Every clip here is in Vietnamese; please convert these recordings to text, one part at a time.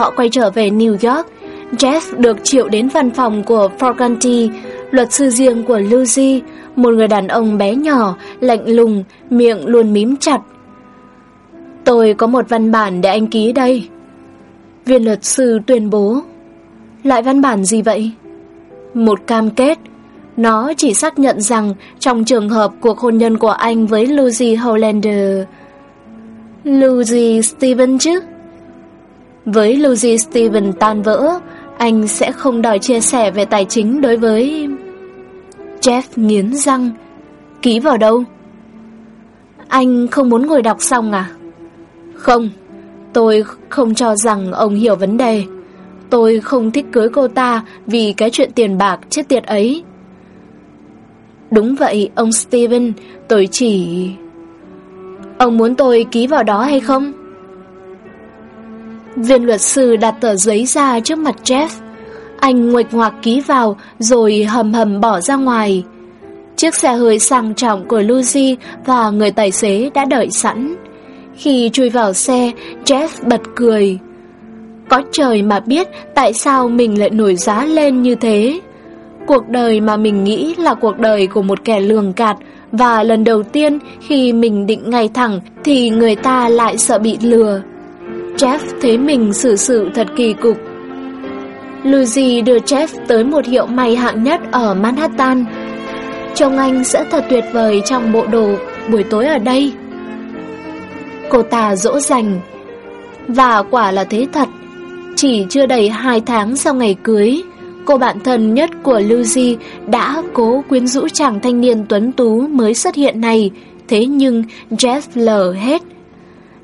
họ quay trở về New York, Jeff được triệu đến văn phòng của Forganti, luật sư riêng của Lucy, một người đàn ông bé nhỏ, lạnh lùng, miệng luôn mím chặt. Tôi có một văn bản để anh ký đây. Viên luật sư tuyên bố. Lại văn bản gì vậy? Một cam kết. Nó chỉ xác nhận rằng trong trường hợp cuộc hôn nhân của anh với Lucy Hollander... Lucy Steven chứ? Với Lucy Steven tan vỡ, anh sẽ không đòi chia sẻ về tài chính đối với... Jeff nghiến răng. Ký vào đâu? Anh không muốn ngồi đọc xong à? Không, tôi không cho rằng ông hiểu vấn đề. Tôi không thích cưới cô ta vì cái chuyện tiền bạc chết tiệt ấy. Đúng vậy, ông Steven, tôi chỉ... Ông muốn tôi ký vào đó hay không? Viên luật sư đặt tờ giấy ra trước mặt Jeff. Anh nguệch ngoạc ký vào rồi hầm hầm bỏ ra ngoài. Chiếc xe hơi sang trọng của Lucy và người tài xế đã đợi sẵn. Khi chui vào xe, Jeff bật cười. Có trời mà biết tại sao mình lại nổi giá lên như thế. Cuộc đời mà mình nghĩ là cuộc đời của một kẻ lường gạt và lần đầu tiên khi mình định ngay thẳng thì người ta lại sợ bị lừa. Jeff thấy mình xử sự thật kỳ cục. Lucy đưa Jeff tới một hiệu may hạng nhất ở Manhattan. Trông anh sẽ thật tuyệt vời trong bộ đồ buổi tối ở đây. Cô ta dỗ dành. Và quả là thế thật. Chỉ chưa đầy hai tháng sau ngày cưới, cô bạn thân nhất của Lucy đã cố quyến rũ chàng thanh niên tuấn tú mới xuất hiện này, thế nhưng Jeff lờ hết.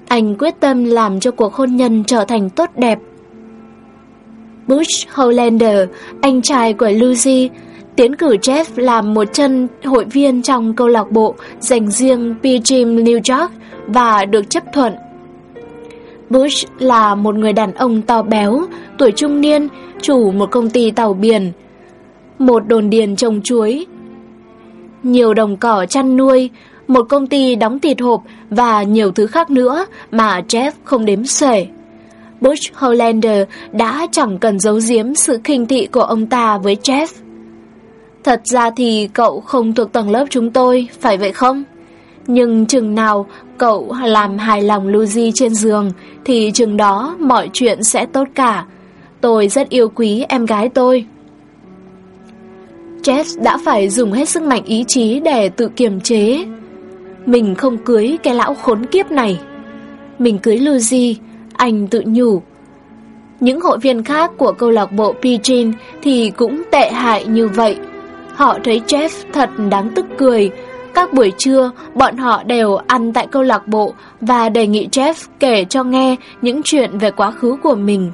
Anh quyết tâm làm cho cuộc hôn nhân trở thành tốt đẹp. Bush Hollander, anh trai của Lucy, tiến cử Jeff làm một chân hội viên trong câu lạc bộ dành riêng Pilgrim New York và được chấp thuận. Bush là một người đàn ông to béo, tuổi trung niên, chủ một công ty tàu biển, một đồn điền trồng chuối, nhiều đồng cỏ chăn nuôi, một công ty đóng thịt hộp và nhiều thứ khác nữa mà Jeff không đếm xuể. Bush Hollander đã chẳng cần giấu giếm sự khinh thị của ông ta với Jeff. Thật ra thì cậu không thuộc tầng lớp chúng tôi, phải vậy không? Nhưng chừng nào cậu làm hài lòng Lucy trên giường thì chừng đó mọi chuyện sẽ tốt cả. Tôi rất yêu quý em gái tôi. Jeff đã phải dùng hết sức mạnh ý chí để tự kiềm chế. Mình không cưới cái lão khốn kiếp này. Mình cưới Lucy, anh tự nhủ. Những hội viên khác của câu lạc bộ Pidgin thì cũng tệ hại như vậy. Họ thấy Jeff thật đáng tức cười. Các buổi trưa, bọn họ đều ăn tại câu lạc bộ và đề nghị Jeff kể cho nghe những chuyện về quá khứ của mình.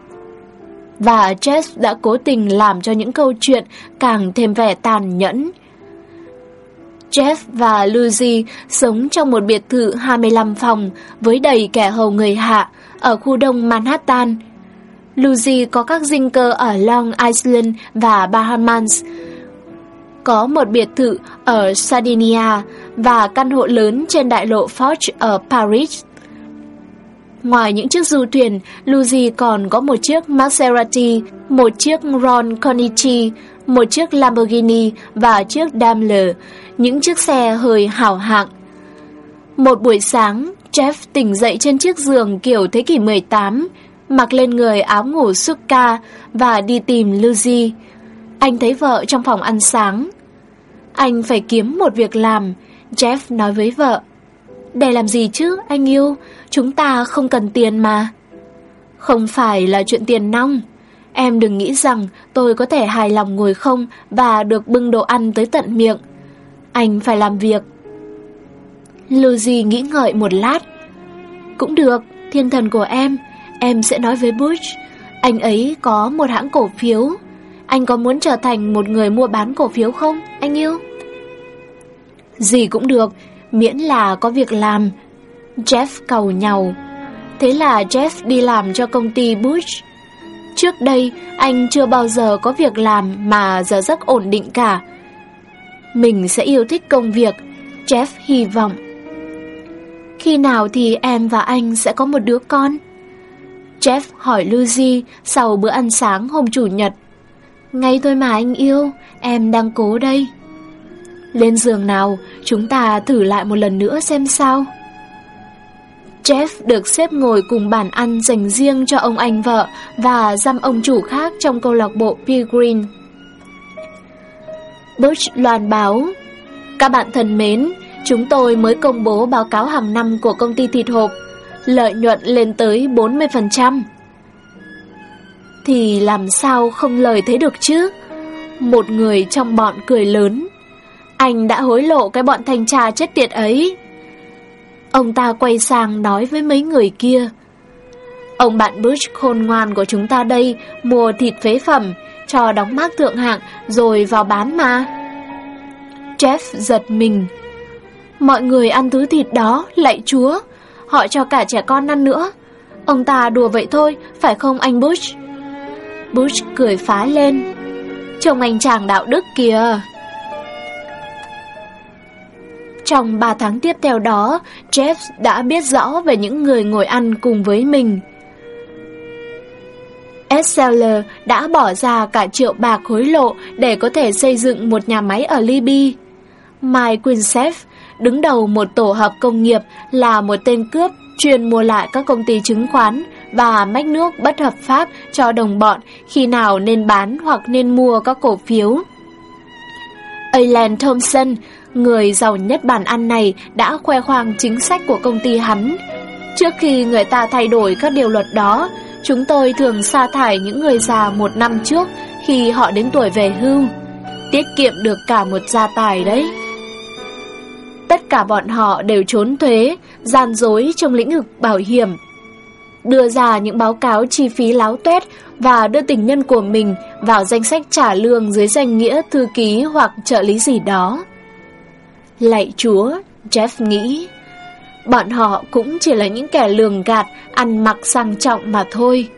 Và Jeff đã cố tình làm cho những câu chuyện càng thêm vẻ tàn nhẫn. Jeff và Lucy sống trong một biệt thự 25 phòng với đầy kẻ hầu người hạ ở khu đông Manhattan. Lucy có các dinh cơ ở Long Island và Bahamas, có một biệt thự ở Sardinia và căn hộ lớn trên đại lộ Forge ở Paris. Ngoài những chiếc du thuyền, Luzi còn có một chiếc Maserati, một chiếc Ron Conichi, một chiếc Lamborghini và chiếc Daimler, những chiếc xe hơi hảo hạng. Một buổi sáng, Jeff tỉnh dậy trên chiếc giường kiểu thế kỷ 18, mặc lên người áo ngủ Suka và đi tìm Luzi. Anh thấy vợ trong phòng ăn sáng. Anh phải kiếm một việc làm, Jeff nói với vợ. Để làm gì chứ, anh yêu, chúng ta không cần tiền mà. Không phải là chuyện tiền nong. Em đừng nghĩ rằng tôi có thể hài lòng ngồi không và được bưng đồ ăn tới tận miệng. Anh phải làm việc. Lucy nghĩ ngợi một lát. Cũng được, thiên thần của em, em sẽ nói với Butch. Anh ấy có một hãng cổ phiếu. Anh có muốn trở thành một người mua bán cổ phiếu không, anh yêu? Gì cũng được, miễn là có việc làm. Jeff cầu nhau. Thế là Jeff đi làm cho công ty Bush. Trước đây, anh chưa bao giờ có việc làm mà giờ giấc ổn định cả. Mình sẽ yêu thích công việc, Jeff hy vọng. Khi nào thì em và anh sẽ có một đứa con? Jeff hỏi Lucy sau bữa ăn sáng hôm Chủ nhật. Ngay thôi mà anh yêu, em đang cố đây. Lên giường nào, chúng ta thử lại một lần nữa xem sao. Jeff được xếp ngồi cùng bàn ăn dành riêng cho ông anh vợ và dăm ông chủ khác trong câu lạc bộ Pilgrim. Bush loan báo Các bạn thân mến, chúng tôi mới công bố báo cáo hàng năm của công ty thịt hộp. Lợi nhuận lên tới 40%. Thì làm sao không lời thế được chứ? Một người trong bọn cười lớn. Anh đã hối lộ cái bọn thanh tra chết tiệt ấy. Ông ta quay sang nói với mấy người kia. Ông bạn Bush khôn ngoan của chúng ta đây mua thịt phế phẩm, cho đóng mác thượng hạng rồi vào bán mà. Jeff giật mình. Mọi người ăn thứ thịt đó, lạy chúa. Họ cho cả trẻ con ăn nữa. Ông ta đùa vậy thôi, phải không anh Bush? Bush cười phá lên. Chồng anh chàng đạo đức kìa. Trong 3 tháng tiếp theo đó, Jeff đã biết rõ về những người ngồi ăn cùng với mình. Esseller đã bỏ ra cả triệu bạc hối lộ để có thể xây dựng một nhà máy ở Libya. Mike Quinsef, đứng đầu một tổ hợp công nghiệp là một tên cướp chuyên mua lại các công ty chứng khoán và mách nước bất hợp pháp cho đồng bọn khi nào nên bán hoặc nên mua các cổ phiếu. Alan Thompson, người giàu nhất bàn ăn này đã khoe khoang chính sách của công ty hắn. Trước khi người ta thay đổi các điều luật đó, chúng tôi thường sa thải những người già một năm trước khi họ đến tuổi về hưu. Tiết kiệm được cả một gia tài đấy. Tất cả bọn họ đều trốn thuế, gian dối trong lĩnh vực bảo hiểm. Đưa ra những báo cáo chi phí láo tuét và đưa tình nhân của mình vào danh sách trả lương dưới danh nghĩa thư ký hoặc trợ lý gì đó. Lạy chúa, Jeff nghĩ, bọn họ cũng chỉ là những kẻ lường gạt, ăn mặc sang trọng mà thôi.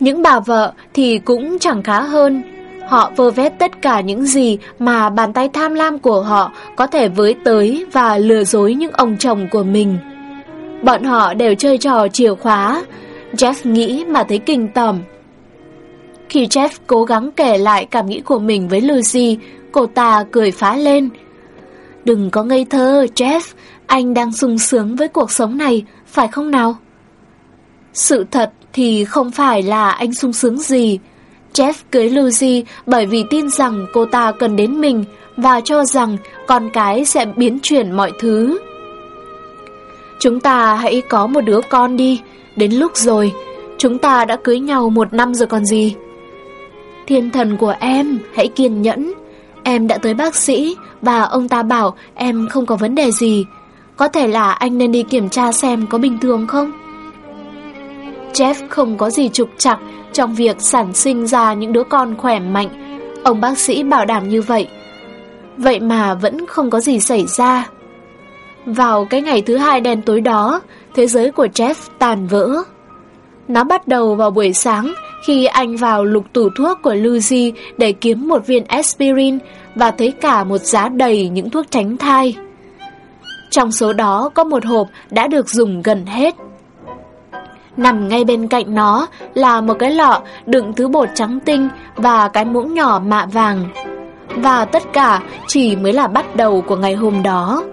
Những bà vợ thì cũng chẳng khá hơn. Họ vơ vét tất cả những gì mà bàn tay tham lam của họ có thể với tới và lừa dối những ông chồng của mình. Bọn họ đều chơi trò chìa khóa. Jeff nghĩ mà thấy kinh tởm. Khi Jeff cố gắng kể lại cảm nghĩ của mình với Lucy, cô ta cười phá lên. Đừng có ngây thơ, Jeff, anh đang sung sướng với cuộc sống này, phải không nào? Sự thật thì không phải là anh sung sướng gì. Jeff cưới Lucy bởi vì tin rằng cô ta cần đến mình và cho rằng con cái sẽ biến chuyển mọi thứ. Chúng ta hãy có một đứa con đi, đến lúc rồi. Chúng ta đã cưới nhau một năm rồi còn gì. Thiên thần của em, hãy kiên nhẫn. Em đã tới bác sĩ và ông ta bảo em không có vấn đề gì. Có thể là anh nên đi kiểm tra xem có bình thường không? Jeff không có gì trục trặc trong việc sản sinh ra những đứa con khỏe mạnh. Ông bác sĩ bảo đảm như vậy. Vậy mà vẫn không có gì xảy ra. Vào cái ngày thứ hai đen tối đó, thế giới của Jeff tàn vỡ. Nó bắt đầu vào buổi sáng khi anh vào lục tủ thuốc của Lucy để kiếm một viên aspirin và thấy cả một giá đầy những thuốc tránh thai. Trong số đó có một hộp đã được dùng gần hết. Nằm ngay bên cạnh nó là một cái lọ đựng thứ bột trắng tinh và cái muỗng nhỏ mạ vàng. Và tất cả chỉ mới là bắt đầu của ngày hôm đó.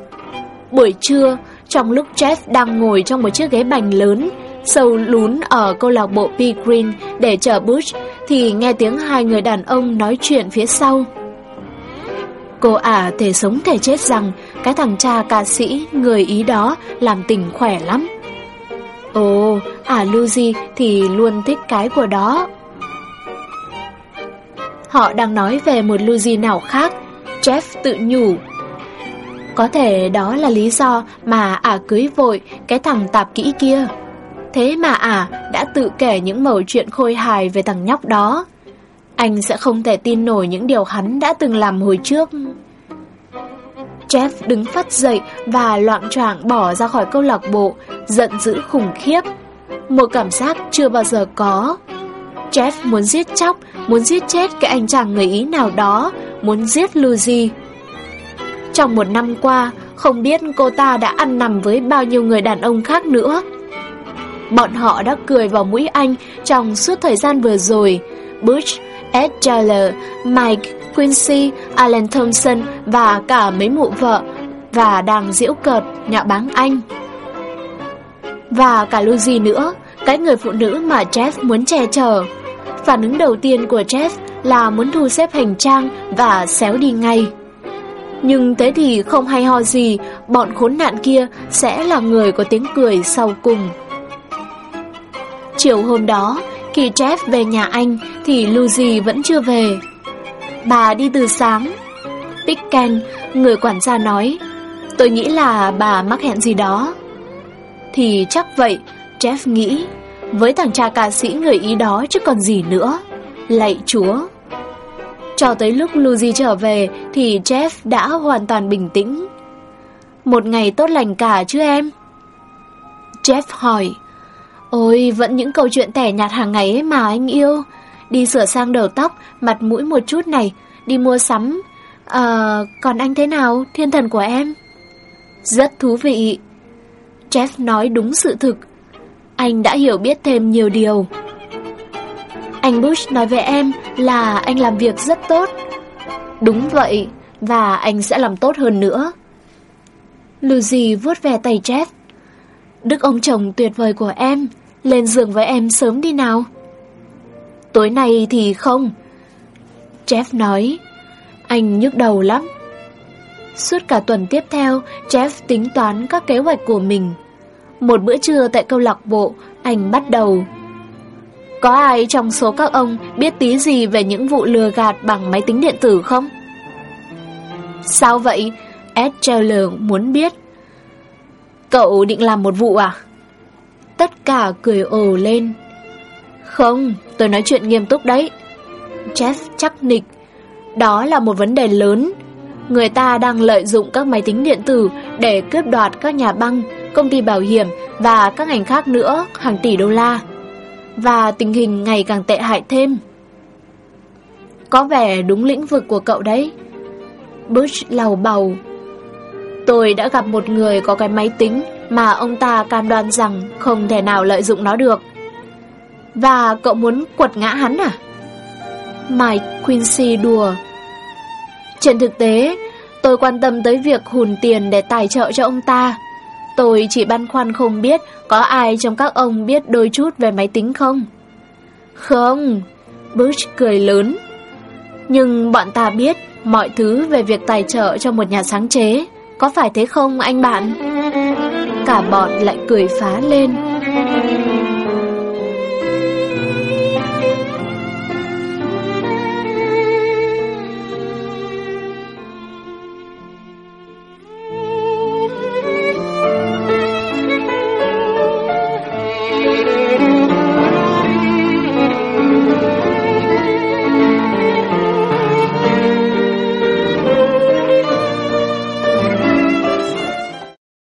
Buổi trưa, trong lúc Jeff đang ngồi trong một chiếc ghế bành lớn, sâu lún ở câu lạc bộ P Green để chờ Bush, thì nghe tiếng hai người đàn ông nói chuyện phía sau. Cô ả thể sống thể chết rằng cái thằng cha ca sĩ người Ý đó làm tình khỏe lắm. Ồ, ả Lucy thì luôn thích cái của đó. Họ đang nói về một Lucy nào khác, Jeff tự nhủ. Có thể đó là lý do mà ả cưới vội cái thằng tạp kỹ kia. Thế mà ả đã tự kể những mẩu chuyện khôi hài về thằng nhóc đó. Anh sẽ không thể tin nổi những điều hắn đã từng làm hồi trước. Jeff đứng phát dậy và loạn choạng bỏ ra khỏi câu lạc bộ, giận dữ khủng khiếp. Một cảm giác chưa bao giờ có. Jeff muốn giết chóc, muốn giết chết cái anh chàng người Ý nào đó, muốn giết Lucy. Trong một năm qua, không biết cô ta đã ăn nằm với bao nhiêu người đàn ông khác nữa. Bọn họ đã cười vào mũi anh trong suốt thời gian vừa rồi. Butch, Ed Tyler, Mike, Quincy, Alan Thompson và cả mấy mụ vợ và đang diễu cợt nhạo báng anh. Và cả Lucy nữa, cái người phụ nữ mà Jeff muốn che chở. Phản ứng đầu tiên của Jeff là muốn thu xếp hành trang và xéo đi ngay. Nhưng thế thì không hay ho gì, bọn khốn nạn kia sẽ là người có tiếng cười sau cùng. Chiều hôm đó, khi Jeff về nhà anh thì Lucy vẫn chưa về. Bà đi từ sáng. Picken, người quản gia nói, tôi nghĩ là bà mắc hẹn gì đó. Thì chắc vậy, Jeff nghĩ, với thằng cha ca sĩ người Ý đó chứ còn gì nữa. Lạy chúa! Cho tới lúc Lucy trở về thì Jeff đã hoàn toàn bình tĩnh. Một ngày tốt lành cả chứ em? Jeff hỏi. Ôi, vẫn những câu chuyện tẻ nhạt hàng ngày ấy mà anh yêu. Đi sửa sang đầu tóc, mặt mũi một chút này, đi mua sắm. Ờ, còn anh thế nào, thiên thần của em? Rất thú vị. Jeff nói đúng sự thực. Anh đã hiểu biết thêm nhiều điều. Anh Bush nói với em là anh làm việc rất tốt. Đúng vậy, và anh sẽ làm tốt hơn nữa. Lucy vuốt về tay Jeff. Đức ông chồng tuyệt vời của em, lên giường với em sớm đi nào. Tối nay thì không. Jeff nói, anh nhức đầu lắm. Suốt cả tuần tiếp theo, Jeff tính toán các kế hoạch của mình. Một bữa trưa tại câu lạc bộ, anh bắt đầu. Có ai trong số các ông biết tí gì về những vụ lừa gạt bằng máy tính điện tử không? Sao vậy? Ed Taylor muốn biết. Cậu định làm một vụ à? Tất cả cười ồ lên. Không, tôi nói chuyện nghiêm túc đấy. Jeff chắc nịch. Đó là một vấn đề lớn. Người ta đang lợi dụng các máy tính điện tử để cướp đoạt các nhà băng, công ty bảo hiểm và các ngành khác nữa hàng tỷ đô la. Và tình hình ngày càng tệ hại thêm. Có vẻ đúng lĩnh vực của cậu đấy. Bush lầu bầu. Tôi đã gặp một người có cái máy tính mà ông ta cam đoan rằng không thể nào lợi dụng nó được. Và cậu muốn quật ngã hắn à? Mike Quincy đùa. Trên thực tế, tôi quan tâm tới việc hùn tiền để tài trợ cho ông ta. Tôi chỉ băn khoăn không biết có ai trong các ông biết đôi chút về máy tính không? Không, Bush cười lớn. Nhưng bọn ta biết mọi thứ về việc tài trợ cho một nhà sáng chế. Có phải thế không anh bạn? Cả bọn lại cười phá lên.